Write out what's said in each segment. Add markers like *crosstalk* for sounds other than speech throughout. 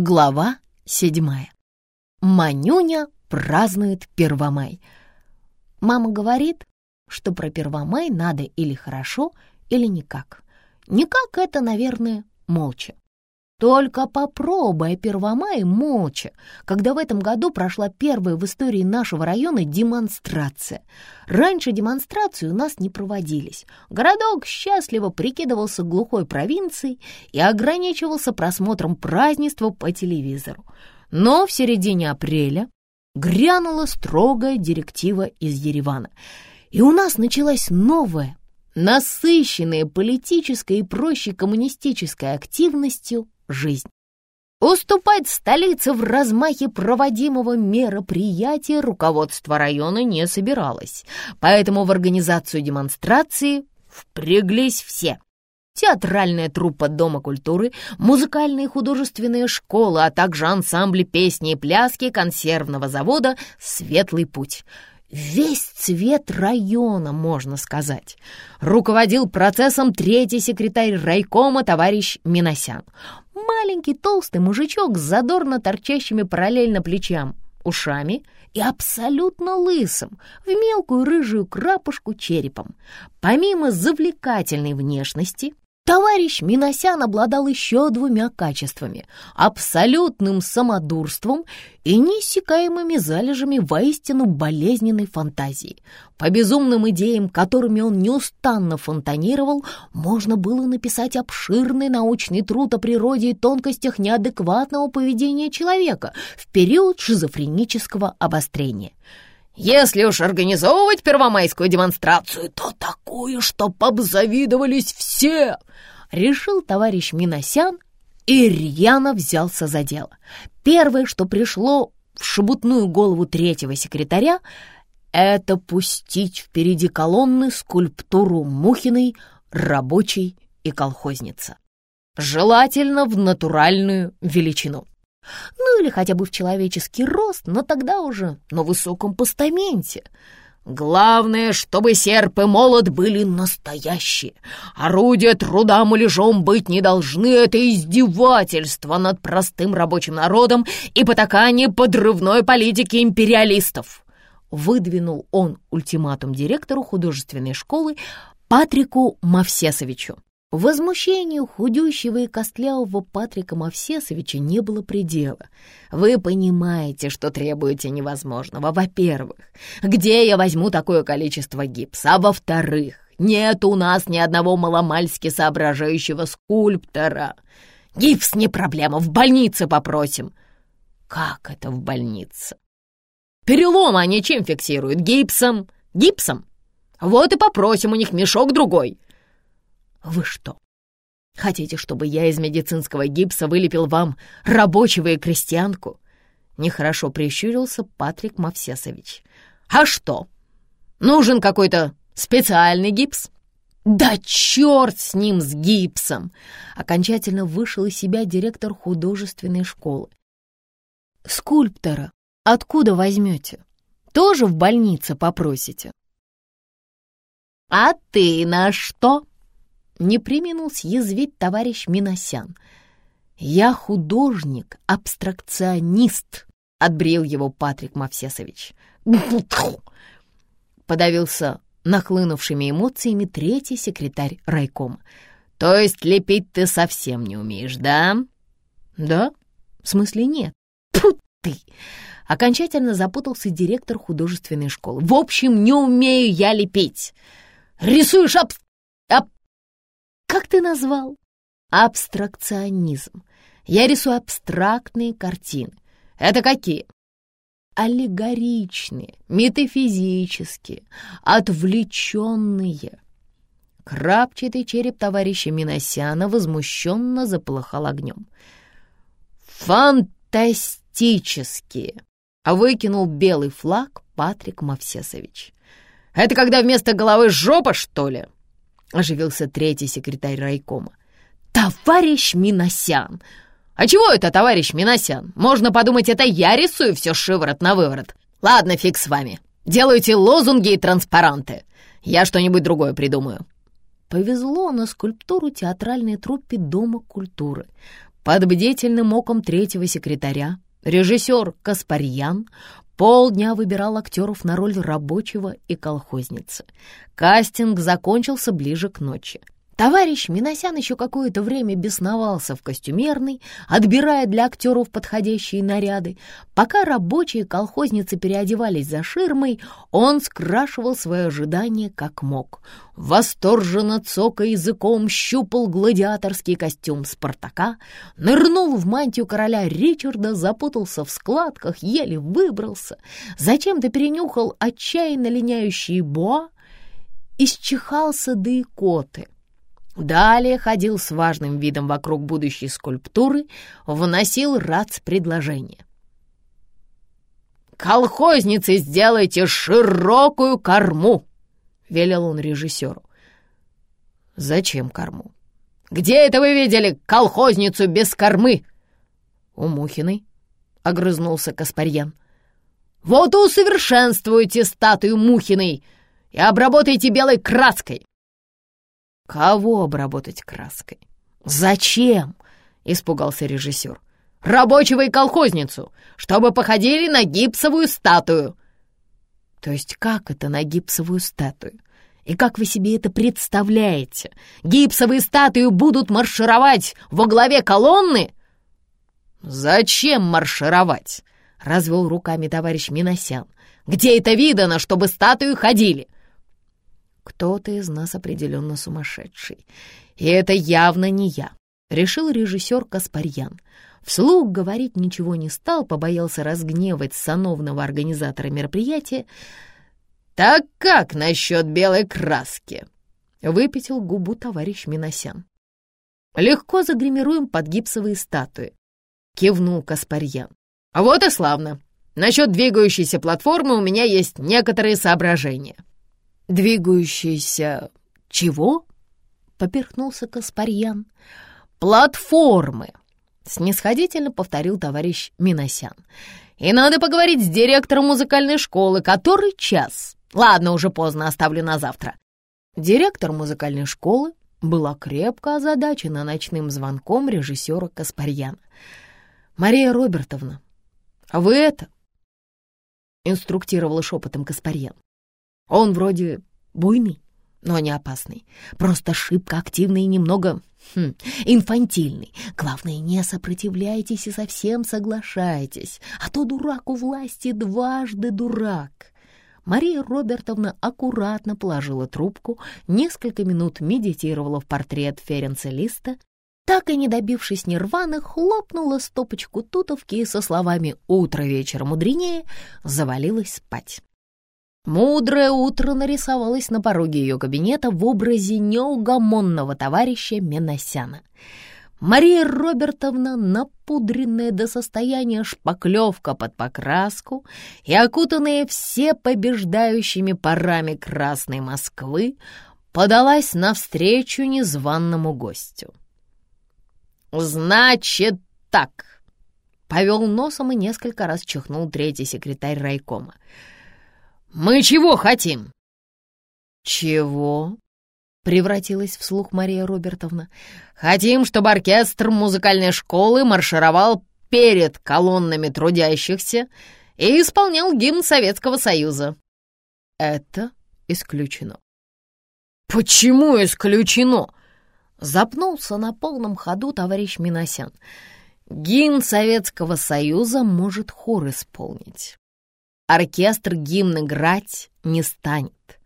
Глава седьмая. Манюня празднует Первомай. Мама говорит, что про Первомай надо или хорошо, или никак. Никак это, наверное, молча. Только попробуй, Первомай молча, когда в этом году прошла первая в истории нашего района демонстрация. Раньше демонстрации у нас не проводились. Городок счастливо прикидывался глухой провинцией и ограничивался просмотром празднества по телевизору. Но в середине апреля грянула строгая директива из Еревана. И у нас началась новая, насыщенная политической и проще коммунистической активностью жизнь. Уступать столице в размахе проводимого мероприятия руководство района не собиралось, поэтому в организацию демонстрации впряглись все. Театральная труппа Дома культуры, музыкальные и художественные школы, а также ансамбли песни и пляски консервного завода «Светлый путь». Весь цвет района, можно сказать. Руководил процессом третий секретарь райкома товарищ Миносян маленький толстый мужичок с задорно торчащими параллельно плечам, ушами и абсолютно лысым, в мелкую рыжую крапушку черепом. Помимо завлекательной внешности, Товарищ Миносян обладал еще двумя качествами — абсолютным самодурством и неиссякаемыми залежами воистину болезненной фантазии. По безумным идеям, которыми он неустанно фонтанировал, можно было написать обширный научный труд о природе и тонкостях неадекватного поведения человека в период шизофренического обострения. Если уж организовывать первомайскую демонстрацию, то такую, чтоб обзавидовались все!» Решил товарищ Миносян и рьяно взялся за дело. Первое, что пришло в шебутную голову третьего секретаря, это пустить впереди колонны скульптуру Мухиной, рабочей и колхозница. Желательно в натуральную величину ну или хотя бы в человеческий рост, но тогда уже на высоком постаменте. Главное, чтобы серп и молот были настоящие. Орудия труда муляжом быть не должны. Это издевательство над простым рабочим народом и потакание подрывной политики империалистов. Выдвинул он ультиматум директору художественной школы Патрику Мавсесовичу. Возмущению худющего и костлявого Патрика Мавсесовича не было предела. Вы понимаете, что требуете невозможного. Во-первых, где я возьму такое количество гипса? А во-вторых, нет у нас ни одного маломальски соображающего скульптора. Гипс не проблема, в больнице попросим. Как это в больнице? Переломы они чем фиксируют? Гипсом? Гипсом? Вот и попросим у них мешок другой. Вы что, хотите, чтобы я из медицинского гипса вылепил вам рабочего и крестьянку?» Нехорошо прищурился Патрик Мавсесович. «А что, нужен какой-то специальный гипс?» «Да черт с ним, с гипсом!» Окончательно вышел из себя директор художественной школы. «Скульптора откуда возьмете? Тоже в больнице попросите?» «А ты на что?» Не применил съязвить товарищ Миносян. «Я художник, абстракционист», — отбрил его Патрик Мавсесович. Подавился нахлынувшими эмоциями третий секретарь райкома. «То есть лепить ты совсем не умеешь, да?» «Да? В смысле нет?» Фу ты!» Окончательно запутался директор художественной школы. «В общем, не умею я лепить. Рисуешь абс... Как ты назвал? Абстракционизм. Я рисую абстрактные картины. Это какие? Аллегоричные, метафизические, отвлеченные. Крапчатый череп товарища Миносяна возмущенно заполыхал огнем. «Фантастические!» — выкинул белый флаг Патрик Мавсесович. «Это когда вместо головы жопа, что ли?» — оживился третий секретарь райкома. «Товарищ Миносян! А чего это, товарищ Миносян? Можно подумать, это я рисую все шиворот на выворот. Ладно, фиг с вами. Делайте лозунги и транспаранты. Я что-нибудь другое придумаю». Повезло на скульптуру театральной труппе Дома культуры. Под бдительным оком третьего секретаря режиссер Каспарьян полдня выбирал актеров на роль рабочего и колхозницы. Кастинг закончился ближе к ночи. Товарищ Миносян еще какое-то время бесновался в костюмерной, отбирая для актеров подходящие наряды. Пока рабочие колхозницы переодевались за ширмой, он скрашивал свои ожидания как мог. Восторженно цокая языком щупал гладиаторский костюм Спартака, нырнул в мантию короля Ричарда, запутался в складках, еле выбрался, зачем-то перенюхал отчаянно линяющие боа, исчихался да и коты — Далее ходил с важным видом вокруг будущей скульптуры, вносил рац предложение. «Колхозницы, сделайте широкую корму!» — велел он режиссеру. «Зачем корму?» «Где это вы видели колхозницу без кормы?» «У Мухиной», — огрызнулся Каспарьян. «Вот усовершенствуйте статую Мухиной и обработайте белой краской. «Кого обработать краской? Зачем?» — испугался режиссер. «Рабочего и колхозницу, чтобы походили на гипсовую статую». «То есть как это на гипсовую статую? И как вы себе это представляете? Гипсовые статуи будут маршировать во главе колонны?» «Зачем маршировать?» — развел руками товарищ Миносян. «Где это видано, чтобы статуи ходили?» Кто-то из нас определенно сумасшедший. И это явно не я, решил режиссер Каспарьян. Вслух говорить ничего не стал, побоялся разгневать сановного организатора мероприятия. «Так как насчет белой краски?» — выпятил губу товарищ Миносян. «Легко загримируем под гипсовые статуи», — кивнул Каспарьян. «Вот и славно. Насчет двигающейся платформы у меня есть некоторые соображения». «Двигающиеся чего?» — поперхнулся Каспарьян. «Платформы!» — снисходительно повторил товарищ Миносян. «И надо поговорить с директором музыкальной школы. Который час? Ладно, уже поздно, оставлю на завтра». Директор музыкальной школы была крепко озадачена ночным звонком режиссера Каспарьяна. «Мария Робертовна, а вы это?» — инструктировала шепотом Каспарьян. Он вроде буйный, но не опасный. Просто шибко активный и немного хм, инфантильный. Главное, не сопротивляйтесь и совсем соглашайтесь, а то дурак у власти дважды дурак. Мария Робертовна аккуратно положила трубку, несколько минут медитировала в портрет Ференца Листа, так и не добившись нирваны, хлопнула стопочку тутовки и со словами «утро вечера мудренее» завалилась спать. Мудрое утро нарисовалось на пороге ее кабинета в образе неугомонного товарища Меносяна. Мария Робертовна, напудренная до состояния шпаклевка под покраску и окутанная все побеждающими парами Красной Москвы, подалась навстречу незваному гостю. «Значит так!» — повел носом и несколько раз чихнул третий секретарь райкома — «Мы чего хотим?» «Чего?» — превратилась в слух Мария Робертовна. «Хотим, чтобы оркестр музыкальной школы маршировал перед колоннами трудящихся и исполнял гимн Советского Союза». «Это исключено». «Почему исключено?» Запнулся на полном ходу товарищ Миносян. «Гимн Советского Союза может хор исполнить оркестр гимн играть не станет,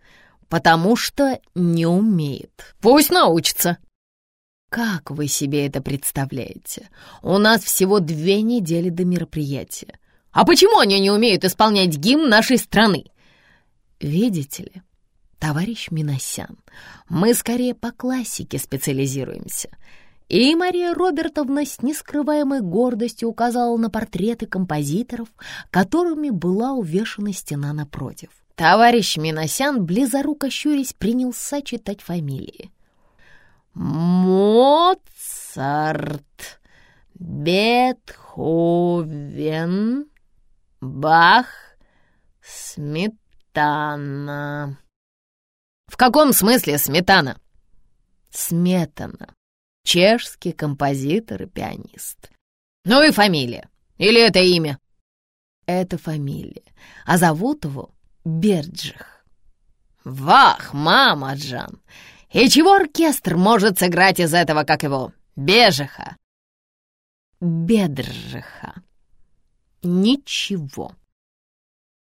потому что не умеет. Пусть научится. Как вы себе это представляете? У нас всего две недели до мероприятия. А почему они не умеют исполнять гимн нашей страны? Видите ли, товарищ Миносян, мы скорее по классике специализируемся — и Мария Робертовна с нескрываемой гордостью указала на портреты композиторов, которыми была увешана стена напротив. Товарищ Миносян, близоруко щурясь, принялся читать фамилии. Моцарт, Бетховен, Бах, Сметана. В каком смысле сметана? Сметана чешский композитор и пианист. Ну и фамилия. Или это имя? Это фамилия. А зовут его Берджих. Вах, мама Джан! И чего оркестр может сыграть из этого, как его, Бежиха? Бедржиха. Ничего.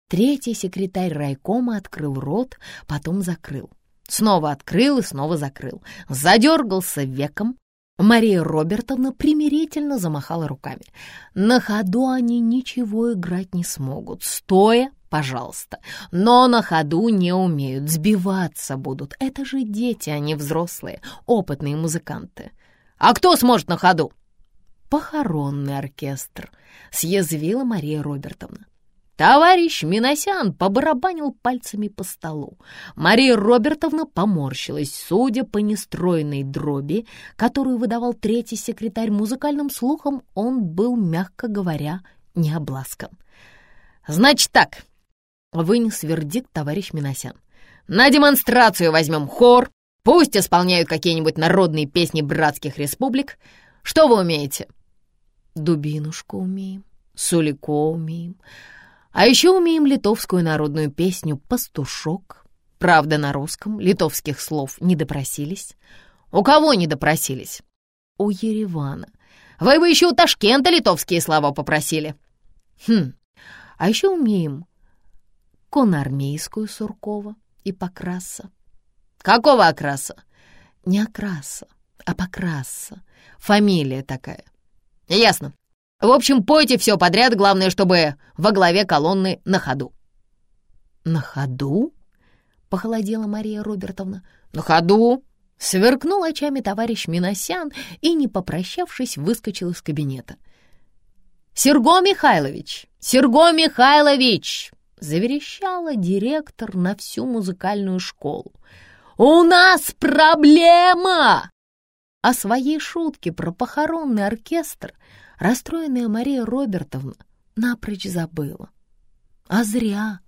Третий секретарь райкома открыл рот, потом закрыл. Снова открыл и снова закрыл. Задергался веком. Мария Робертовна примирительно замахала руками. На ходу они ничего играть не смогут. Стоя, пожалуйста. Но на ходу не умеют, сбиваться будут. Это же дети, а не взрослые, опытные музыканты. А кто сможет на ходу? Похоронный оркестр, съязвила Мария Робертовна. Товарищ Миносян побарабанил пальцами по столу. Мария Робертовна поморщилась, судя по нестроенной дроби, которую выдавал третий секретарь музыкальным слухом, он был, мягко говоря, не. «Значит так», — вынес вердикт товарищ Миносян. «На демонстрацию возьмем хор, пусть исполняют какие-нибудь народные песни братских республик. Что вы умеете?» «Дубинушку умеем, сулико умеем». А еще умеем литовскую народную песню «Пастушок». Правда, на русском литовских слов не допросились. У кого не допросились? У Еревана. Вы бы еще у Ташкента литовские слова попросили. Хм, а еще умеем конармейскую Суркова и Покраса. Какого окраса? Не окраса, а Покраса. Фамилия такая. Ясно. В общем, пойте все подряд, главное, чтобы во главе колонны на ходу». «На ходу?» — похолодела Мария Робертовна. «На ходу!» — сверкнул очами товарищ Миносян и, не попрощавшись, выскочил из кабинета. «Серго Михайлович! Серго Михайлович!» — заверещала директор на всю музыкальную школу. «У нас проблема!» О своей шутке про похоронный оркестр расстроенная Мария Робертовна напрочь забыла. А зря.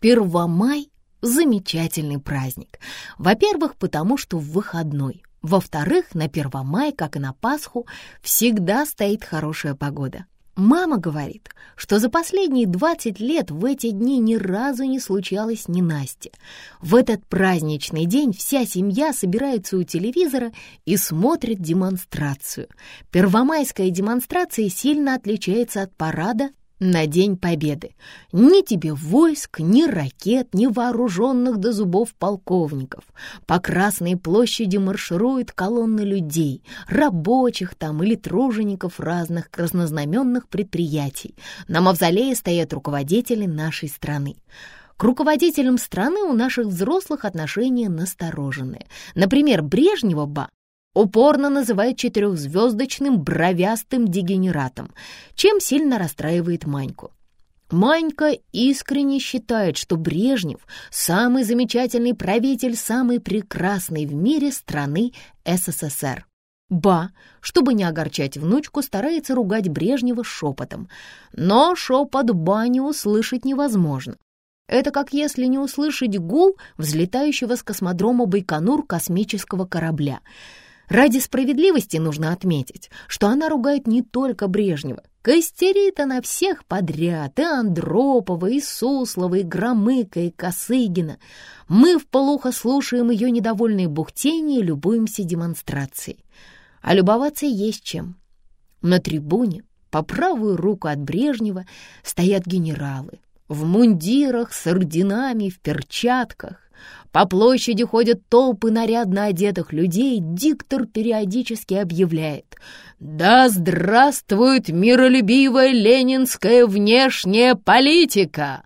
Первомай — замечательный праздник. Во-первых, потому что в выходной. Во-вторых, на Первомай, как и на Пасху, всегда стоит хорошая погода. Мама говорит, что за последние 20 лет в эти дни ни разу не случалось ненастья. В этот праздничный день вся семья собирается у телевизора и смотрит демонстрацию. Первомайская демонстрация сильно отличается от парада на День Победы. Ни тебе войск, ни ракет, ни вооруженных до зубов полковников. По Красной площади маршируют колонны людей, рабочих там или тружеников разных краснознаменных предприятий. На мавзолее стоят руководители нашей страны. К руководителям страны у наших взрослых отношения настороженные. Например, Брежнева-ба упорно называет четырехзвездочным бровястым дегенератом, чем сильно расстраивает Маньку. Манька искренне считает, что Брежнев — самый замечательный правитель самой прекрасной в мире страны СССР. Ба, чтобы не огорчать внучку, старается ругать Брежнева шепотом. Но шепот Ба не услышать невозможно. Это как если не услышать гул взлетающего с космодрома Байконур космического корабля — Ради справедливости нужно отметить, что она ругает не только Брежнева. Костерит она всех подряд, и Андропова, и Суслова, и Громыка, и Косыгина. Мы вполуха слушаем ее недовольные бухтения и любуемся демонстрацией. А любоваться есть чем. На трибуне по правую руку от Брежнева стоят генералы в мундирах с орденами, в перчатках. По площади ходят толпы нарядно одетых людей, диктор периодически объявляет «Да здравствует миролюбивая ленинская внешняя политика!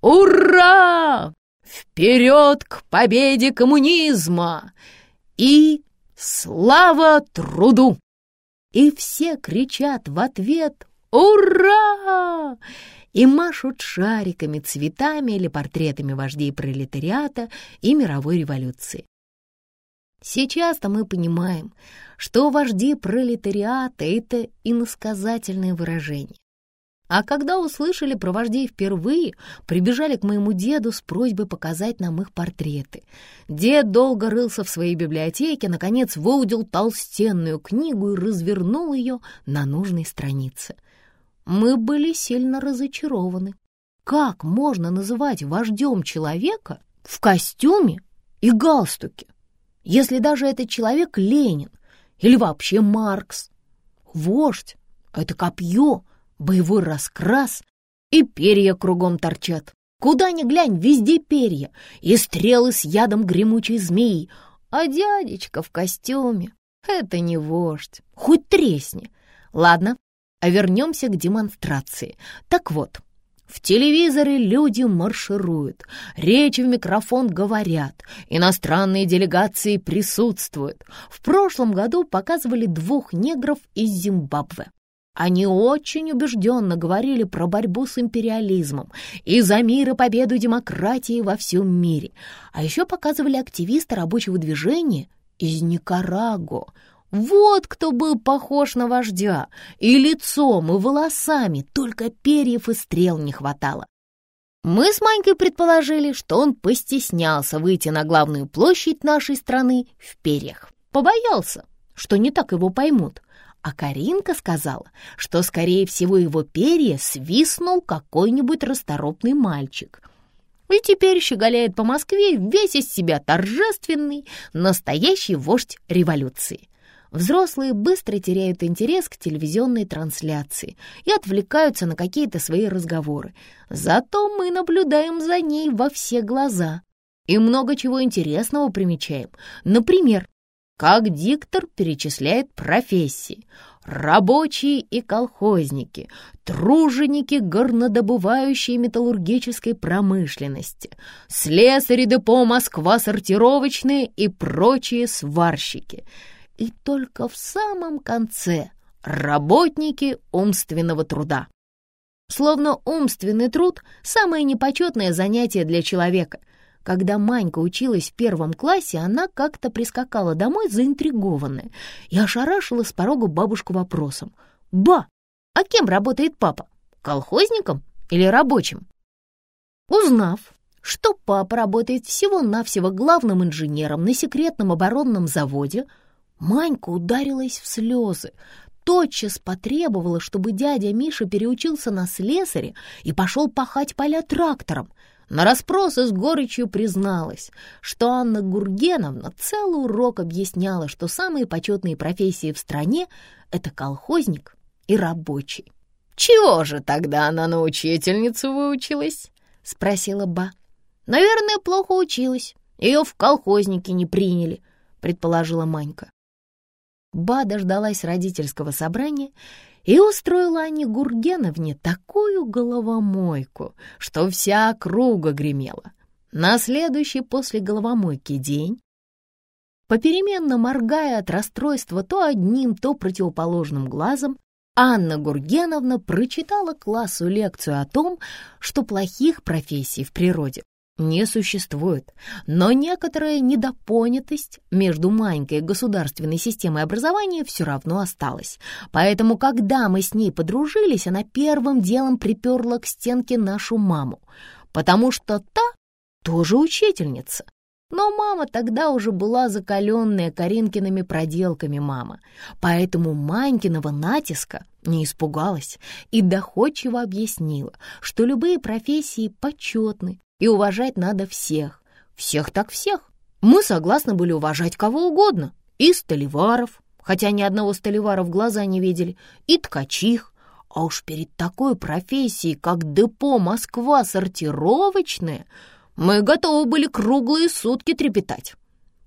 Ура! Вперед к победе коммунизма! И слава труду!» И все кричат в ответ «Ура!» И машут шариками, цветами или портретами вождей пролетариата и мировой революции. Сейчас-то мы понимаем, что вожди пролетариата — это иносказательное выражение. А когда услышали про вождей впервые, прибежали к моему деду с просьбой показать нам их портреты. Дед долго рылся в своей библиотеке, наконец выудил толстенную книгу и развернул ее на нужной странице. Мы были сильно разочарованы. Как можно называть вождем человека в костюме и галстуке, если даже этот человек Ленин или вообще Маркс? Вождь — это копье — боевой раскрас, и перья кругом торчат. Куда ни глянь, везде перья, и стрелы с ядом гремучей змеи. А дядечка в костюме — это не вождь, хоть тресни. Ладно, а вернемся к демонстрации. Так вот, в телевизоре люди маршируют, речи в микрофон говорят, иностранные делегации присутствуют. В прошлом году показывали двух негров из Зимбабве. Они очень убежденно говорили про борьбу с империализмом и за мир и победу демократии во всем мире. А еще показывали активиста рабочего движения из Никарагуа. Вот кто был похож на вождя, и лицом, и волосами, только перьев и стрел не хватало. Мы с Манькой предположили, что он постеснялся выйти на главную площадь нашей страны в перьях. Побоялся, что не так его поймут. А Каринка сказала, что, скорее всего, его перья свистнул какой-нибудь расторопный мальчик. И теперь щеголяет по Москве весь из себя торжественный, настоящий вождь революции. Взрослые быстро теряют интерес к телевизионной трансляции и отвлекаются на какие-то свои разговоры. Зато мы наблюдаем за ней во все глаза и много чего интересного примечаем. Например, как диктор перечисляет профессии. Рабочие и колхозники, труженики горнодобывающей металлургической промышленности, слесари депо Москва сортировочные и прочие сварщики. И только в самом конце работники умственного труда. Словно умственный труд — самое непочетное занятие для человека — когда Манька училась в первом классе, она как-то прискакала домой заинтригованная и ошарашила с порога бабушку вопросом. «Ба, а кем работает папа? Колхозником или рабочим?» Узнав, что папа работает всего-навсего главным инженером на секретном оборонном заводе, Манька ударилась в слезы, тотчас потребовала, чтобы дядя Миша переучился на слесаря и пошел пахать поля трактором — на расспросы с горечью призналась, что Анна Гургеновна целый урок объясняла, что самые почетные профессии в стране — это колхозник и рабочий. «Чего же тогда она на учительницу выучилась?» — спросила Ба. «Наверное, плохо училась. Ее в колхозники не приняли», — предположила Манька. Ба дождалась родительского собрания и устроила Анне Гургеновне такую головомойку, что вся округа гремела. На следующий после головомойки день, попеременно моргая от расстройства то одним, то противоположным глазом, Анна Гургеновна прочитала классу лекцию о том, что плохих профессий в природе не существует, но некоторая недопонятость между Манькой и государственной системой образования все равно осталась. Поэтому, когда мы с ней подружились, она первым делом приперла к стенке нашу маму, потому что та тоже учительница. Но мама тогда уже была закаленная Каринкиными проделками мама, поэтому Манькиного натиска не испугалась и доходчиво объяснила, что любые профессии почетны, и уважать надо всех. Всех так всех. Мы согласны были уважать кого угодно. И столеваров, хотя ни одного столевара в глаза не видели, и ткачих. А уж перед такой профессией, как депо Москва сортировочная, мы готовы были круглые сутки трепетать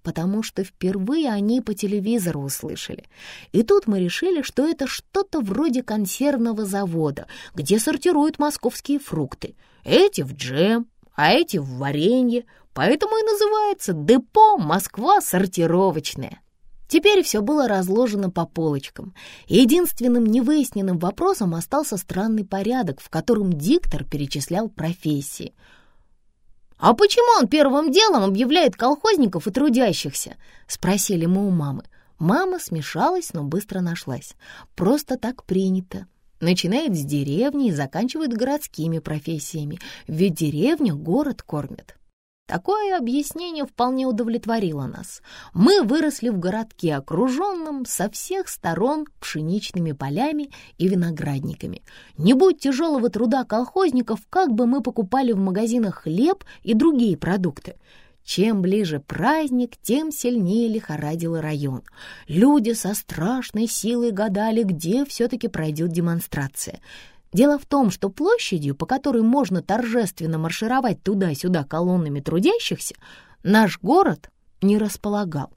потому что впервые они по телевизору услышали. И тут мы решили, что это что-то вроде консервного завода, где сортируют московские фрукты. Эти в джем, а эти в варенье, поэтому и называется депо Москва сортировочная. Теперь все было разложено по полочкам. Единственным невыясненным вопросом остался странный порядок, в котором диктор перечислял профессии. «А почему он первым делом объявляет колхозников и трудящихся?» — спросили мы у мамы. Мама смешалась, но быстро нашлась. «Просто так принято. Начинает с деревни и заканчивает городскими профессиями, ведь деревня город кормит. Такое объяснение вполне удовлетворило нас. Мы выросли в городке, окруженном со всех сторон пшеничными полями и виноградниками. Не будь тяжелого труда колхозников, как бы мы покупали в магазинах хлеб и другие продукты. Чем ближе праздник, тем сильнее лихорадил район. Люди со страшной силой гадали, где все-таки пройдет демонстрация — Дело в том, что площадью, по которой можно торжественно маршировать туда-сюда колоннами трудящихся, наш город не располагал.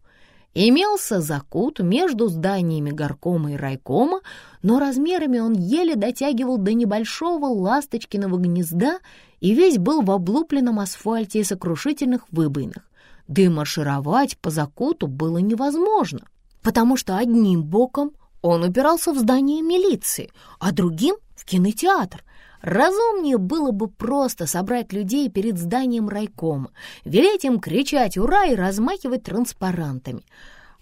Имелся закут между зданиями горкома и райкома, но размерами он еле дотягивал до небольшого ласточкиного гнезда и весь был в облупленном асфальте и сокрушительных выбоинах. Да и маршировать по закуту было невозможно, потому что одним боком он упирался в здание милиции, а другим в кинотеатр. Разумнее было бы просто собрать людей перед зданием райкома, велеть им кричать «Ура!» и размахивать транспарантами.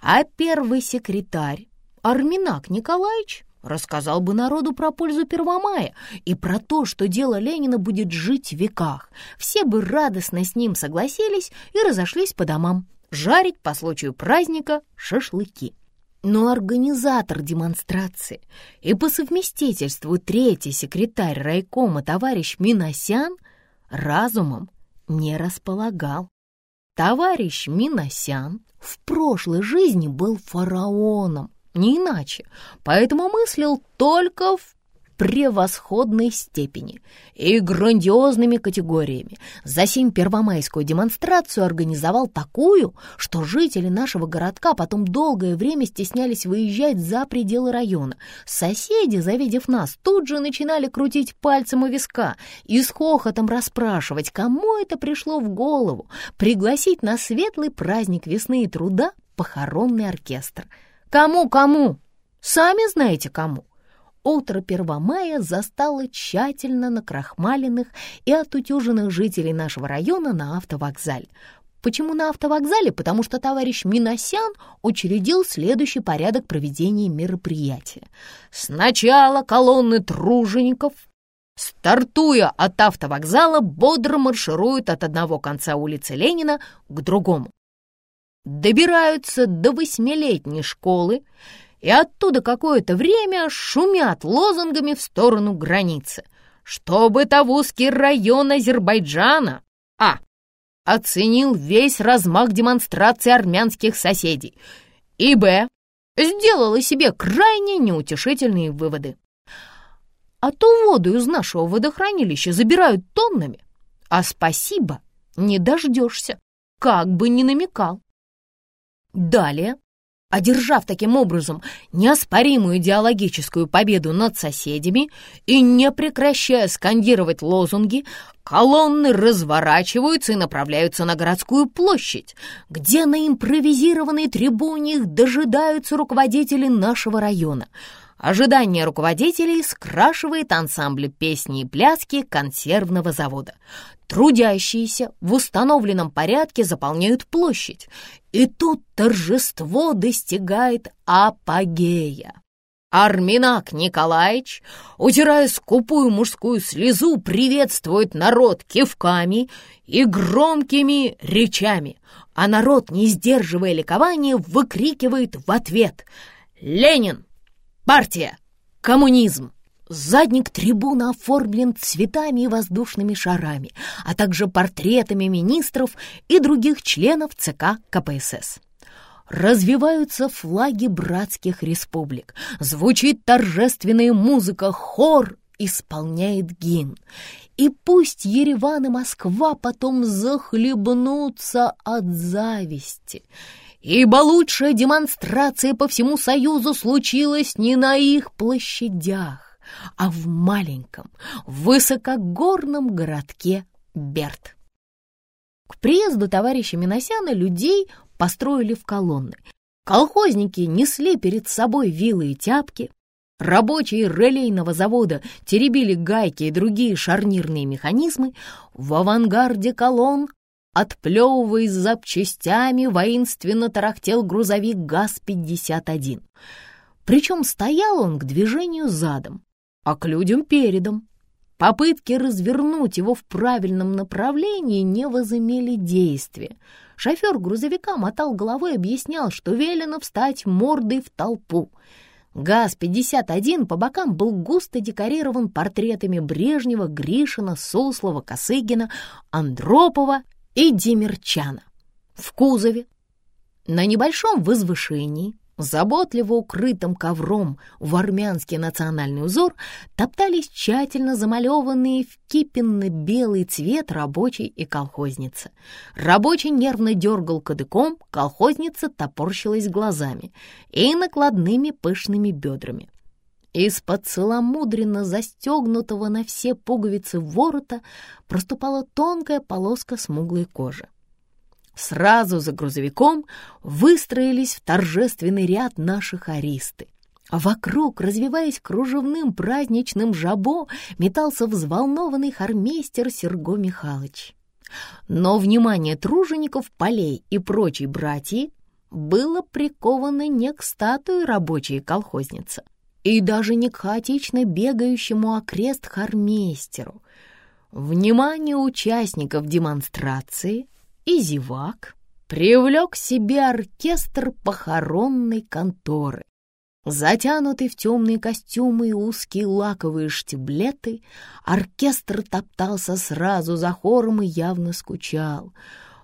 А первый секретарь, Арминак Николаевич, рассказал бы народу про пользу Первомая и про то, что дело Ленина будет жить в веках. Все бы радостно с ним согласились и разошлись по домам жарить по случаю праздника шашлыки. Но организатор демонстрации и по совместительству третий секретарь райкома товарищ Миносян разумом не располагал. Товарищ Миносян в прошлой жизни был фараоном, не иначе, поэтому мыслил только в превосходной степени и грандиозными категориями. За сим первомайскую демонстрацию организовал такую, что жители нашего городка потом долгое время стеснялись выезжать за пределы района. Соседи, завидев нас, тут же начинали крутить пальцем у виска и с хохотом расспрашивать, кому это пришло в голову пригласить на светлый праздник весны и труда похоронный оркестр. Кому-кому? Сами знаете кому. Утро Первомая застало тщательно накрахмаленных и отутюженных жителей нашего района на автовокзале. Почему на автовокзале? Потому что товарищ Миносян учредил следующий порядок проведения мероприятия. Сначала колонны тружеников, стартуя от автовокзала, бодро маршируют от одного конца улицы Ленина к другому. Добираются до восьмилетней школы, и оттуда какое-то время шумят лозунгами в сторону границы, чтобы Тавузский район Азербайджана а. оценил весь размах демонстрации армянских соседей и б. сделал о себе крайне неутешительные выводы. А то воду из нашего водохранилища забирают тоннами, а спасибо не дождешься, как бы ни намекал. Далее одержав таким образом неоспоримую идеологическую победу над соседями и не прекращая скандировать лозунги, колонны разворачиваются и направляются на городскую площадь, где на импровизированной трибуне их дожидаются руководители нашего района — Ожидание руководителей скрашивает ансамбль песни и пляски консервного завода. Трудящиеся в установленном порядке заполняют площадь, и тут торжество достигает апогея. Арминак Николаевич, утирая скупую мужскую слезу, приветствует народ кивками и громкими речами, а народ, не сдерживая ликования, выкрикивает в ответ «Ленин! Партия! Коммунизм!» Задник трибуны оформлен цветами и воздушными шарами, а также портретами министров и других членов ЦК КПСС. Развиваются флаги братских республик, звучит торжественная музыка, хор исполняет гимн. И пусть Ереван и Москва потом захлебнутся от зависти — ибо лучшая демонстрация по всему Союзу случилась не на их площадях, а в маленьком, высокогорном городке Берт. К приезду товарища Миносяна людей построили в колонны. Колхозники несли перед собой вилы и тяпки, Рабочие релейного завода теребили гайки и другие шарнирные механизмы. В авангарде колонн Отплевываясь запчастями, воинственно тарахтел грузовик ГАЗ-51. Причем стоял он к движению задом. А к людям передом. Попытки развернуть его в правильном направлении не возымели действия. Шофер грузовика мотал головой и объяснял, что велено встать мордой в толпу. ГАЗ-51 по бокам был густо декорирован портретами Брежнева, Гришина, Суслова, Косыгина, Андропова и Демерчана. В кузове на небольшом возвышении заботливо укрытым ковром в армянский национальный узор топтались тщательно замалеванные в кипенно-белый цвет рабочий и колхозница. Рабочий нервно дергал кадыком, колхозница топорщилась глазами и накладными пышными бедрами. Из-под целомудренно застегнутого на все пуговицы ворота проступала тонкая полоска смуглой кожи. Сразу за грузовиком выстроились в торжественный ряд наши хористы. А вокруг, развиваясь кружевным праздничным жабо, метался взволнованный хормейстер Серго Михайлович. Но внимание тружеников, полей и прочей братьи было приковано не к статуе рабочей колхозницы и даже не к хаотично бегающему окрест хормейстеру. Внимание участников демонстрации — и зевак привлек к себе оркестр похоронной конторы. Затянутый в темные костюмы и узкие лаковые штиблеты, оркестр топтался сразу за хором и явно скучал,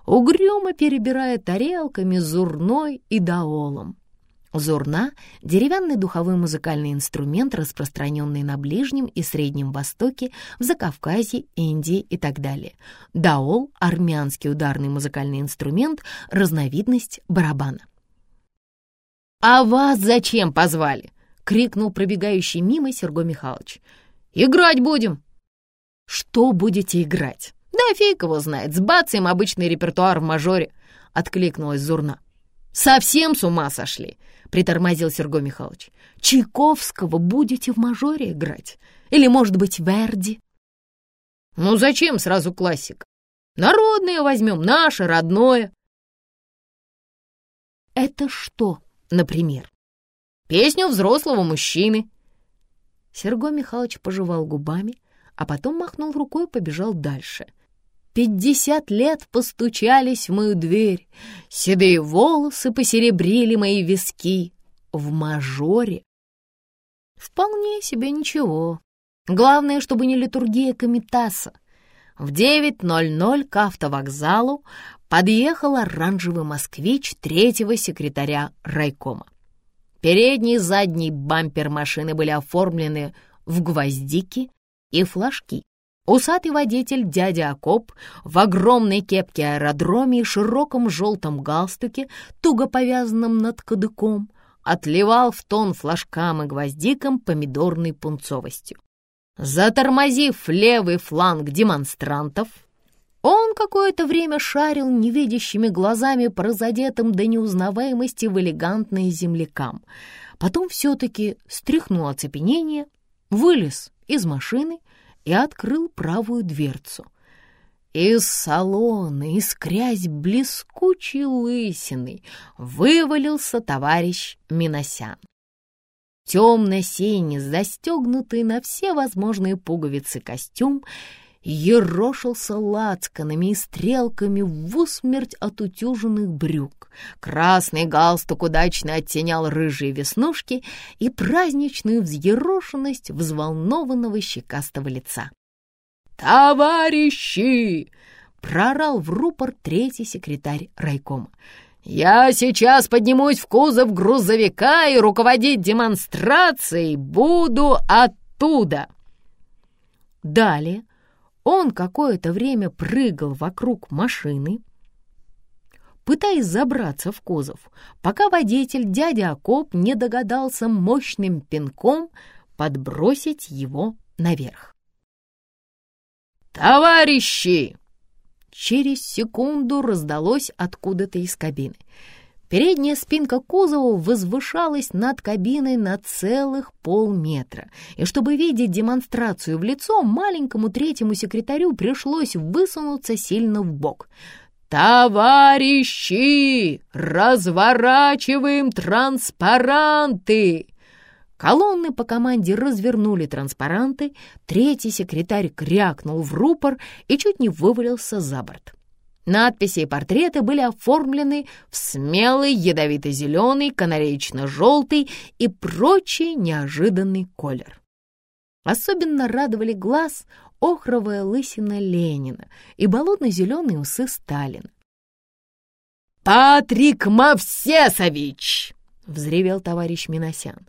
угрюмо перебирая тарелками зурной и даолом. Зурна — деревянный духовой музыкальный инструмент, распространенный на Ближнем и Среднем Востоке, в Закавказье, Индии и так далее. Даол — армянский ударный музыкальный инструмент, разновидность барабана. «А вас зачем позвали?» — крикнул пробегающий мимо Серго Михайлович. «Играть будем!» «Что будете играть?» «Да фиг его знает, сбацаем обычный репертуар в мажоре», — откликнулась Зурна. «Совсем с ума сошли!» — притормозил Сергей Михайлович. «Чайковского будете в мажоре играть? Или, может быть, Верди?» «Ну зачем сразу классик? Народное возьмем, наше, родное». «Это что, например?» «Песню взрослого мужчины». Сергей Михайлович пожевал губами, а потом махнул рукой и побежал дальше. Пятьдесят лет постучались в мою дверь, Седые волосы посеребрили мои виски В мажоре. Вполне себе ничего. Главное, чтобы не литургия комитаса. В 9.00 к автовокзалу подъехал оранжевый москвич третьего секретаря райкома. Передний и задний бампер машины были оформлены в гвоздики и флажки. Усатый водитель дядя Акоп в огромной кепке аэродроме и широком желтом галстуке, туго повязанном над кадыком, отливал в тон флажкам и гвоздикам помидорной пунцовостью. Затормозив левый фланг демонстрантов, он какое-то время шарил невидящими глазами по разодетым до неузнаваемости в элегантные землякам. Потом все-таки стряхнул оцепенение, вылез из машины и открыл правую дверцу. Из салона, искрясь блескучей лысиной, вывалился товарищ Миносян. Темно-синий, застегнутый на все возможные пуговицы костюм, ерошился лацканами и стрелками в усмерть отутюженных брюк. Красный галстук удачно оттенял рыжие веснушки и праздничную взъерошенность взволнованного щекастого лица. «Товарищи!» — прорал в рупор третий секретарь райкома. «Я сейчас поднимусь в кузов грузовика и руководить демонстрацией буду оттуда!» Далее он какое-то время прыгал вокруг машины, пытаясь забраться в кузов, пока водитель дядя Акоп не догадался мощным пинком подбросить его наверх. «Товарищи!» Через секунду раздалось откуда-то из кабины. Передняя спинка кузова возвышалась над кабиной на целых полметра, и чтобы видеть демонстрацию в лицо, маленькому третьему секретарю пришлось высунуться сильно в бок. «Товарищи, разворачиваем транспаранты!» Колонны по команде развернули транспаранты, третий секретарь крякнул в рупор и чуть не вывалился за борт. Надписи и портреты были оформлены в смелый ядовито-зеленый, канареечно-желтый и прочий неожиданный колер. Особенно радовали глаз охровая лысина Ленина и болотно-зеленые усы Сталина. «Патрик Мавсесович!» — взревел товарищ Миносян.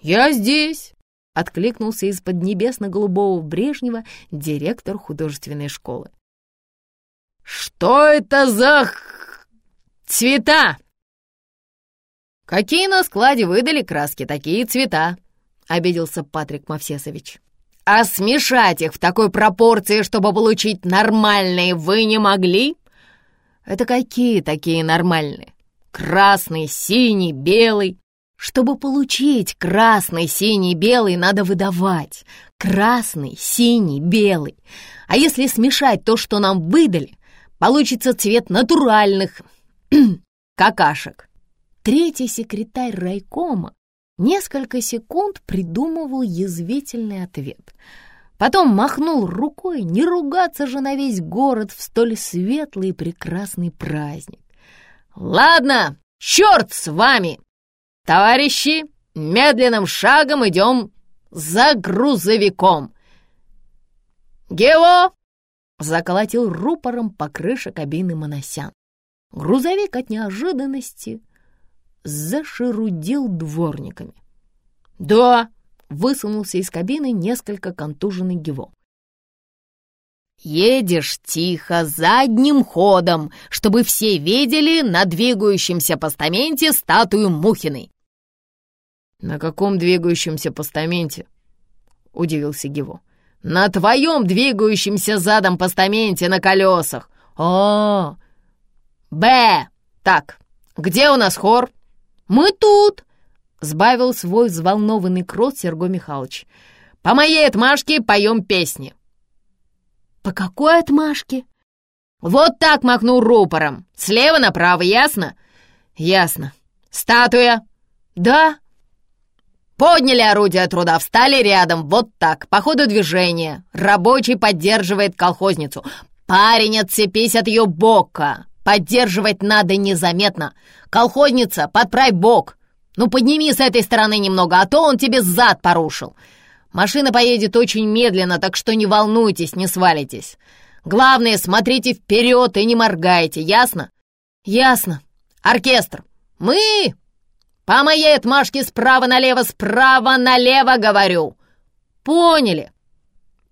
«Я здесь!» — откликнулся из-под небесно-голубого Брежнева директор художественной школы. «Что это за цвета?» «Какие на складе выдали краски, такие цвета», — обиделся Патрик Мавсесович. «А смешать их в такой пропорции, чтобы получить нормальные, вы не могли?» «Это какие такие нормальные? Красный, синий, белый?» Чтобы получить красный, синий, белый, надо выдавать. Красный, синий, белый. А если смешать то, что нам выдали, получится цвет натуральных *clears throat* какашек. Третий секретарь райкома несколько секунд придумывал язвительный ответ. Потом махнул рукой, не ругаться же на весь город в столь светлый и прекрасный праздник. «Ладно, черт с вами! Товарищи, медленным шагом идем за грузовиком!» «Гео, заколотил рупором по крыше кабины Моносян. Грузовик от неожиданности зашерудил дворниками. «Да!» — высунулся из кабины несколько контуженный Гево. «Едешь тихо, задним ходом, чтобы все видели на двигающемся постаменте статую Мухиной». «На каком двигающемся постаменте?» — удивился Гево. На твоем двигающемся задом постаменте на колесах. О, Б. Так, где у нас хор? Мы тут, сбавил свой взволнованный крот Серго Михайлович. По моей отмашке поем песни. По какой отмашке? Вот так махнул рупором. Слева направо, ясно? Ясно. Статуя? Да. Подняли орудие труда, встали рядом, вот так, по ходу движения. Рабочий поддерживает колхозницу. Парень, отцепись от ее бока. Поддерживать надо незаметно. Колхозница, подправь бок. Ну, подними с этой стороны немного, а то он тебе зад порушил. Машина поедет очень медленно, так что не волнуйтесь, не свалитесь. Главное, смотрите вперед и не моргайте, ясно? Ясно. Оркестр. Мы по моей отмашке справа налево, справа налево, говорю. Поняли?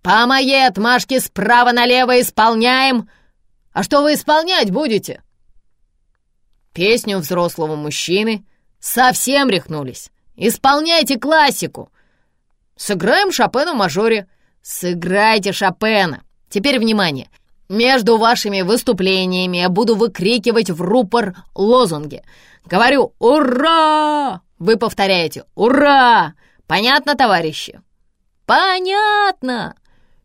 По моей отмашке справа налево исполняем. А что вы исполнять будете? Песню взрослого мужчины. Совсем рехнулись. Исполняйте классику. Сыграем Шопена в мажоре. Сыграйте Шопена. Теперь внимание. Между вашими выступлениями я буду выкрикивать в рупор лозунги — Говорю «Ура!» Вы повторяете «Ура!» Понятно, товарищи? Понятно!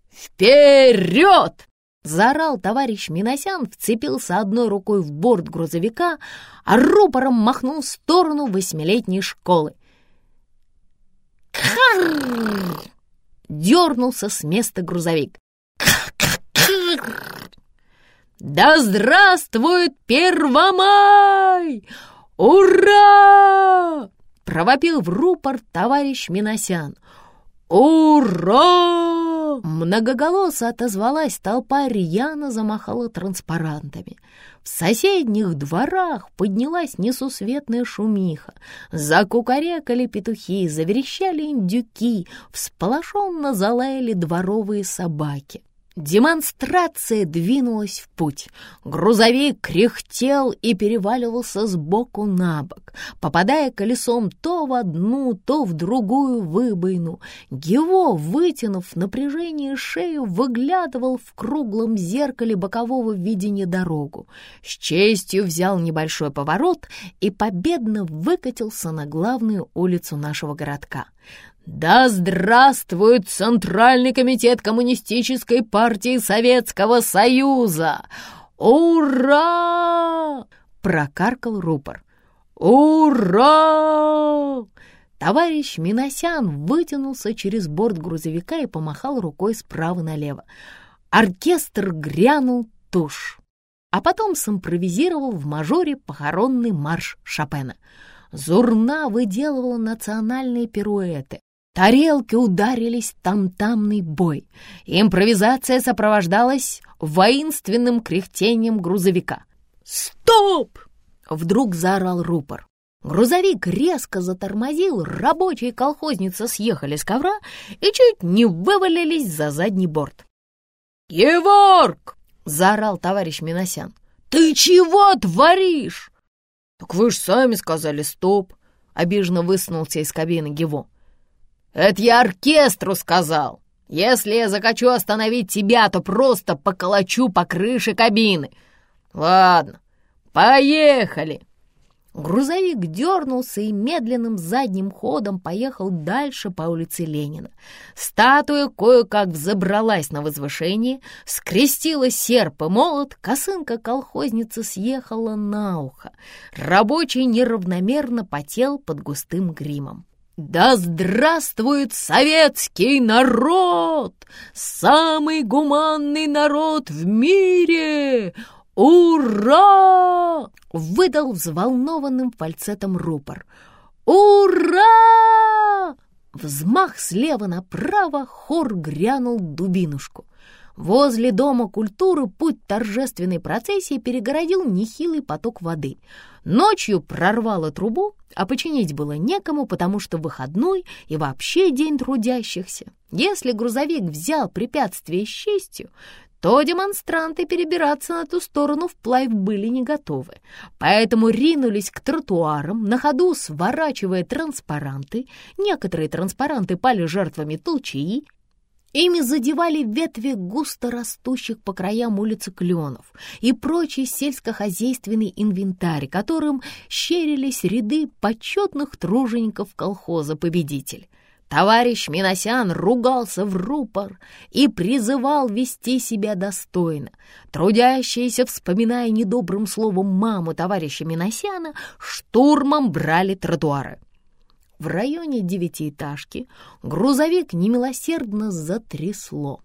Вперед! Заорал товарищ Миносян, вцепился одной рукой в борт грузовика, а рупором махнул в сторону восьмилетней школы. Дернулся с места грузовик. Да здравствует Первомай! «Ура!» — провопил в рупор товарищ Миносян. «Ура!» Многоголосо отозвалась толпа, рьяно замахала транспарантами. В соседних дворах поднялась несусветная шумиха. Закукарекали петухи, заверещали индюки, всполошенно залаяли дворовые собаки. Демонстрация двинулась в путь. Грузовик кряхтел и переваливался с боку на бок, попадая колесом то в одну, то в другую выбоину. Его, вытянув напряжение шею, выглядывал в круглом зеркале бокового видения дорогу. С честью взял небольшой поворот и победно выкатился на главную улицу нашего городка. Да здравствует Центральный комитет Коммунистической партии Советского Союза! Ура! Прокаркал рупор. Ура! Товарищ Миносян вытянулся через борт грузовика и помахал рукой справа налево. Оркестр грянул тушь, а потом симпровизировал в мажоре похоронный марш Шопена. Зурна выделывала национальные пируэты. Тарелки ударились там-тамный бой. Импровизация сопровождалась воинственным кряхтением грузовика. «Стоп!» — вдруг заорал рупор. Грузовик резко затормозил, рабочие колхозницы съехали с ковра и чуть не вывалились за задний борт. «Еворк!» — заорал товарищ Миносян. «Ты чего творишь?» «Так вы ж сами сказали стоп!» — обиженно высунулся из кабины Гево. «Это я оркестру сказал! Если я захочу остановить тебя, то просто поколочу по крыше кабины! Ладно, поехали!» Грузовик дернулся и медленным задним ходом поехал дальше по улице Ленина. Статуя кое-как взобралась на возвышение, скрестила серп и молот, косынка колхозницы съехала на ухо. Рабочий неравномерно потел под густым гримом. «Да здравствует советский народ! Самый гуманный народ в мире! «Ура!» — выдал взволнованным фальцетом рупор. «Ура!» Взмах слева направо хор грянул дубинушку. Возле Дома культуры путь торжественной процессии перегородил нехилый поток воды. Ночью прорвало трубу, а починить было некому, потому что выходной и вообще день трудящихся. Если грузовик взял препятствие с честью, то демонстранты перебираться на ту сторону вплавь были не готовы, поэтому ринулись к тротуарам, на ходу сворачивая транспаранты. Некоторые транспаранты пали жертвами толчии, Ими задевали ветви густо растущих по краям улицы кленов и прочий сельскохозяйственный инвентарь, которым щерились ряды почетных тружеников колхоза «Победитель». Товарищ Миносян ругался в рупор и призывал вести себя достойно. Трудящиеся, вспоминая недобрым словом маму товарища Миносяна, штурмом брали тротуары. В районе девятиэтажки грузовик немилосердно затрясло.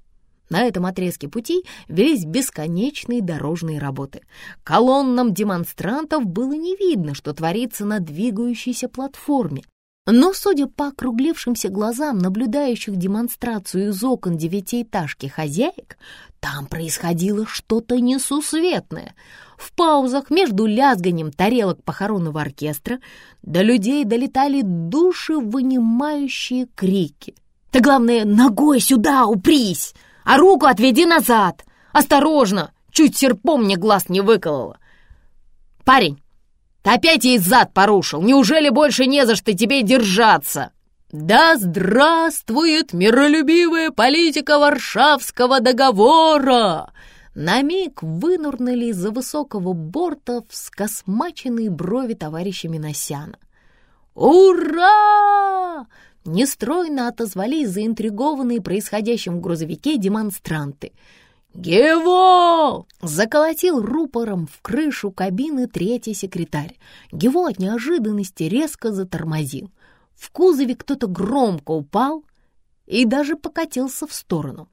На этом отрезке пути велись бесконечные дорожные работы. Колоннам демонстрантов было не видно, что творится на двигающейся платформе. Но, судя по округлившимся глазам наблюдающих демонстрацию из окон девятиэтажки хозяек, там происходило что-то несусветное. В паузах между лязганием тарелок похоронного оркестра до людей долетали душевынимающие крики. «Ты, главное, ногой сюда упрись, а руку отведи назад! Осторожно! Чуть серпом мне глаз не выколола! Парень, опять ей зад порушил. Неужели больше не за что тебе держаться? Да здравствует миролюбивая политика Варшавского договора! На миг вынурнули из-за высокого борта вскосмаченные брови товарища Миносяна. «Ура!» Нестройно отозвались заинтригованные происходящим в грузовике демонстранты — «Гево!» — заколотил рупором в крышу кабины третий секретарь. Гево от неожиданности резко затормозил. В кузове кто-то громко упал и даже покатился в сторону.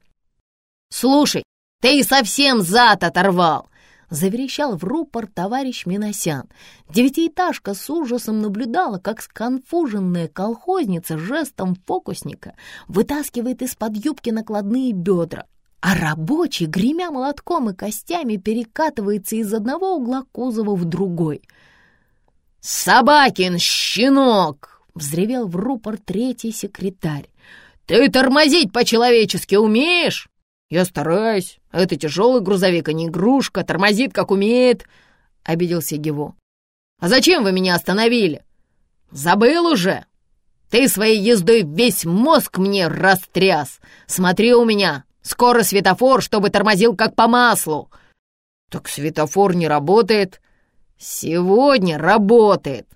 «Слушай, ты и совсем зад оторвал!» — заверещал в рупор товарищ Миносян. Девятиэтажка с ужасом наблюдала, как сконфуженная колхозница жестом фокусника вытаскивает из-под юбки накладные бедра, а рабочий, гремя молотком и костями, перекатывается из одного угла кузова в другой. «Собакин щенок!» — взревел в рупор третий секретарь. «Ты тормозить по-человечески умеешь?» «Я стараюсь. Это тяжелый грузовик, а не игрушка. Тормозит, как умеет», — обиделся Гево. «А зачем вы меня остановили? Забыл уже? Ты своей ездой весь мозг мне растряс. Смотри у меня, Скоро светофор, чтобы тормозил как по маслу. Так светофор не работает. Сегодня работает.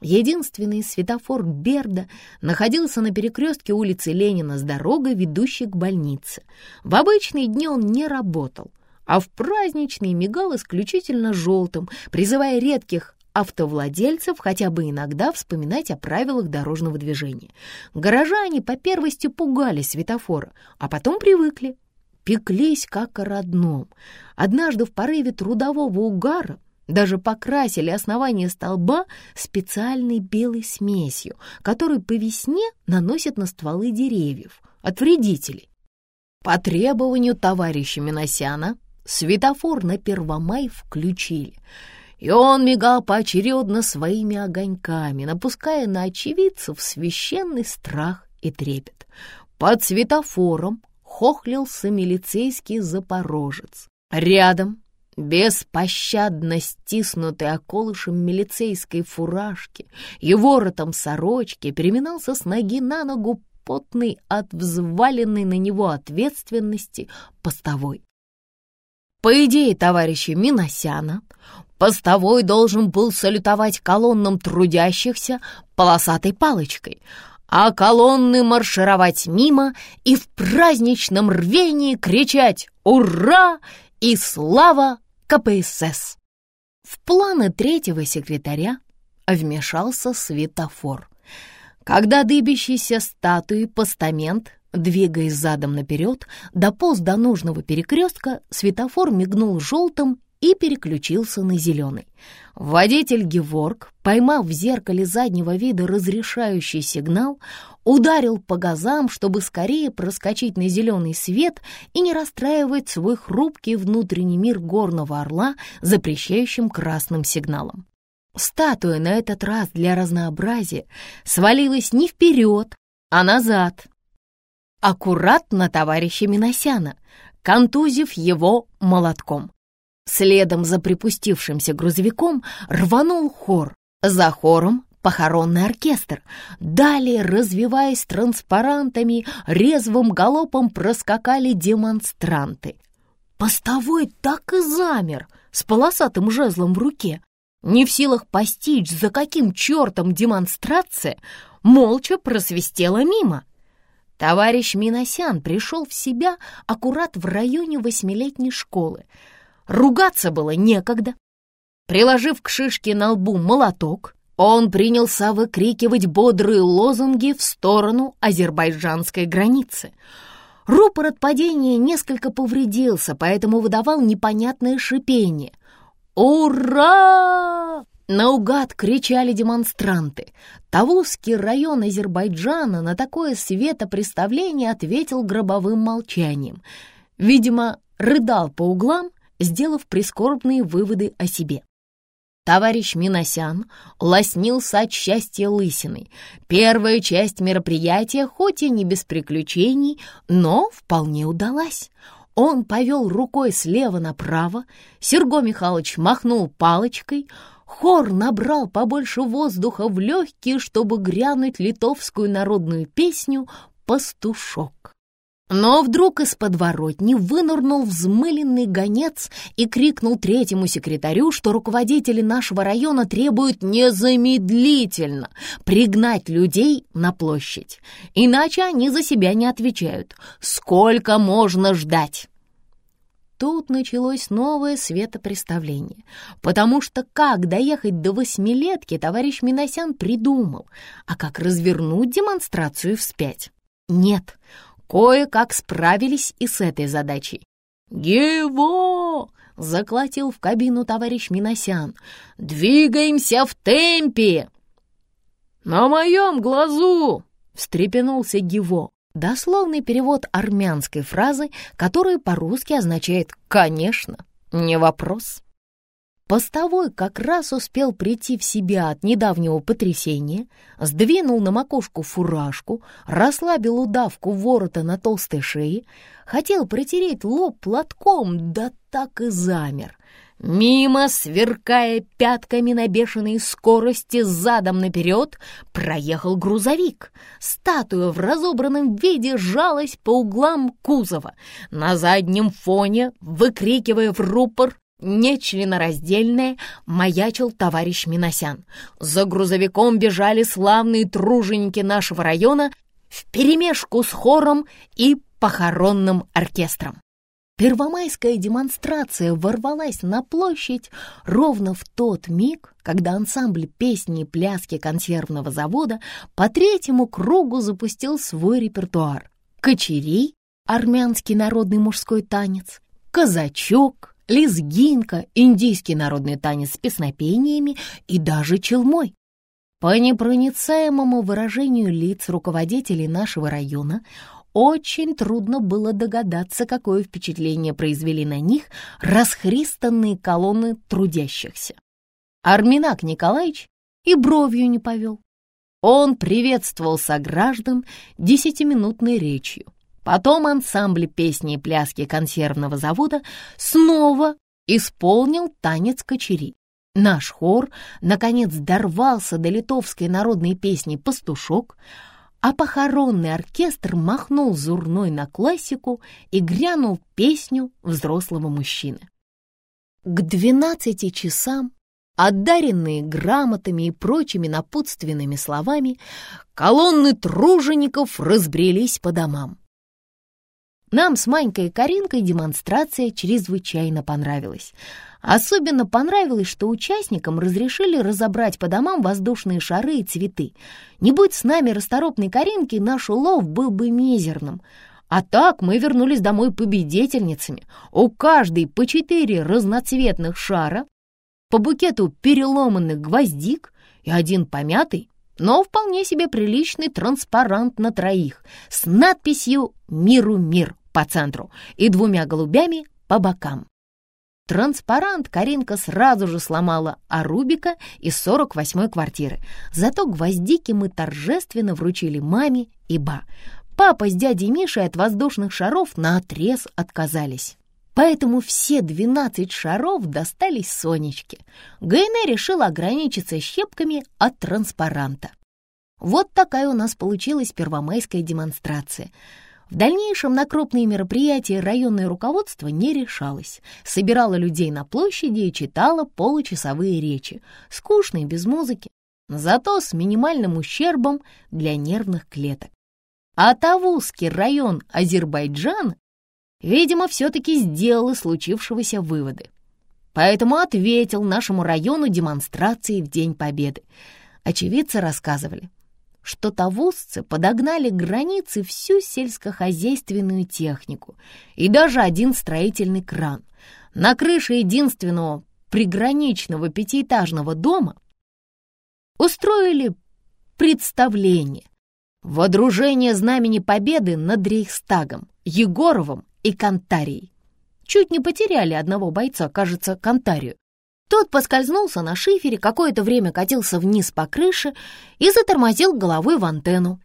Единственный светофор Берда находился на перекрестке улицы Ленина с дорогой, ведущей к больнице. В обычные дни он не работал, а в праздничные мигал исключительно желтым, призывая редких автовладельцев хотя бы иногда вспоминать о правилах дорожного движения. Горожане по первости пугались светофора, а потом привыкли. Пеклись как о родном. Однажды в порыве трудового угара даже покрасили основание столба специальной белой смесью, которую по весне наносят на стволы деревьев от вредителей. По требованию товарища Миносяна светофор на Первомай включили, и он мигал поочередно своими огоньками, напуская на очевидцев священный страх и трепет. Под светофором хохлился милицейский запорожец. Рядом беспощадно стиснутый околышем милицейской фуражки и воротом сорочки, переминался с ноги на ногу потный от взваленной на него ответственности постовой. По идее товарища Миносяна, постовой должен был салютовать колоннам трудящихся полосатой палочкой, а колонны маршировать мимо и в праздничном рвении кричать «Ура!» и «Слава КПСС. В планы третьего секретаря вмешался светофор. Когда дыбящийся статуи постамент, двигаясь задом наперед, дополз до нужного перекрестка, светофор мигнул желтым и переключился на зеленый. Водитель Геворг, поймав в зеркале заднего вида разрешающий сигнал, ударил по газам, чтобы скорее проскочить на зеленый свет и не расстраивать свой хрупкий внутренний мир горного орла запрещающим красным сигналом. Статуя на этот раз для разнообразия свалилась не вперед, а назад. Аккуратно товарища Миносяна, контузив его молотком. Следом за припустившимся грузовиком рванул хор. За хором похоронный оркестр. Далее, развиваясь транспарантами, резвым галопом проскакали демонстранты. Постовой так и замер с полосатым жезлом в руке. Не в силах постичь, за каким чертом демонстрация, молча просвистела мимо. Товарищ Миносян пришел в себя аккурат в районе восьмилетней школы — Ругаться было некогда. Приложив к шишке на лбу молоток, он принялся выкрикивать бодрые лозунги в сторону азербайджанской границы. Рупор от падения несколько повредился, поэтому выдавал непонятное шипение. «Ура!» Наугад кричали демонстранты. Тавузский район Азербайджана на такое светопреставление ответил гробовым молчанием. Видимо, рыдал по углам сделав прискорбные выводы о себе. Товарищ Миносян лоснился от счастья лысиной. Первая часть мероприятия, хоть и не без приключений, но вполне удалась. Он повел рукой слева направо, Серго Михайлович махнул палочкой, хор набрал побольше воздуха в легкие, чтобы грянуть литовскую народную песню «Пастушок». Но вдруг из подворотни вынырнул взмыленный гонец и крикнул третьему секретарю, что руководители нашего района требуют незамедлительно пригнать людей на площадь. Иначе они за себя не отвечают. Сколько можно ждать? Тут началось новое светопреставление, потому что как доехать до восьмилетки товарищ Миносян придумал, а как развернуть демонстрацию вспять. Нет, кое-как справились и с этой задачей. «Его!» — заклотил в кабину товарищ Миносян. «Двигаемся в темпе!» «На моем глазу!» — встрепенулся Гиво. Дословный перевод армянской фразы, которая по-русски означает «конечно», не вопрос. Постовой как раз успел прийти в себя от недавнего потрясения, сдвинул на макушку фуражку, расслабил удавку ворота на толстой шее, хотел протереть лоб платком, да так и замер. Мимо, сверкая пятками на бешеной скорости задом наперед, проехал грузовик. Статуя в разобранном виде сжалась по углам кузова. На заднем фоне, выкрикивая в рупор, Нечленораздельное маячил товарищ Миносян. За грузовиком бежали славные труженики нашего района вперемешку с хором и похоронным оркестром. Первомайская демонстрация ворвалась на площадь ровно в тот миг, когда ансамбль песни и пляски консервного завода по третьему кругу запустил свой репертуар. Кочерей, армянский народный мужской танец, казачок, лезгинка, индийский народный танец с песнопениями и даже челмой. По непроницаемому выражению лиц руководителей нашего района очень трудно было догадаться, какое впечатление произвели на них расхристанные колонны трудящихся. Арминак Николаевич и бровью не повел. Он приветствовал сограждан десятиминутной речью. Потом ансамбль песни и пляски консервного завода снова исполнил танец кочери. Наш хор, наконец, дорвался до литовской народной песни «Пастушок», а похоронный оркестр махнул зурной на классику и грянул песню взрослого мужчины. К двенадцати часам, одаренные грамотами и прочими напутственными словами, колонны тружеников разбрелись по домам. Нам с Манькой и Каринкой демонстрация чрезвычайно понравилась — Особенно понравилось, что участникам разрешили разобрать по домам воздушные шары и цветы. Не будь с нами расторопной Каринки, наш улов был бы мизерным. А так мы вернулись домой победительницами. У каждой по четыре разноцветных шара, по букету переломанных гвоздик и один помятый, но вполне себе приличный транспарант на троих с надписью «Миру мир» по центру и двумя голубями по бокам. Транспарант Каринка сразу же сломала а Рубика из 48-й квартиры. Зато гвоздики мы торжественно вручили маме и ба. Папа с дядей Мишей от воздушных шаров наотрез отказались. Поэтому все 12 шаров достались Сонечке. Гайне решила ограничиться щепками от транспаранта. Вот такая у нас получилась первомайская демонстрация — в дальнейшем на крупные мероприятия районное руководство не решалось. Собирало людей на площади и читало получасовые речи, скучные, без музыки, зато с минимальным ущербом для нервных клеток. А Тавузский район Азербайджана, видимо, все-таки сделал из случившегося выводы. Поэтому ответил нашему району демонстрации в День Победы. Очевидцы рассказывали, что тавузцы подогнали к границе всю сельскохозяйственную технику и даже один строительный кран. На крыше единственного приграничного пятиэтажного дома устроили представление водружение знамени победы над Рейхстагом, Егоровым и Кантарией. Чуть не потеряли одного бойца, кажется, Кантарию. Тот поскользнулся на шифере, какое-то время катился вниз по крыше и затормозил головой в антенну.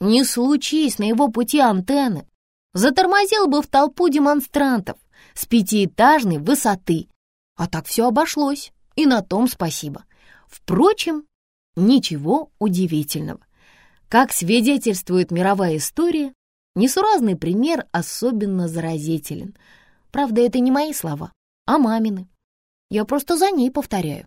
Не случись на его пути антенны, затормозил бы в толпу демонстрантов с пятиэтажной высоты. А так все обошлось, и на том спасибо. Впрочем, ничего удивительного. Как свидетельствует мировая история, несуразный пример особенно заразителен. Правда, это не мои слова, а мамины. Я просто за ней повторяю.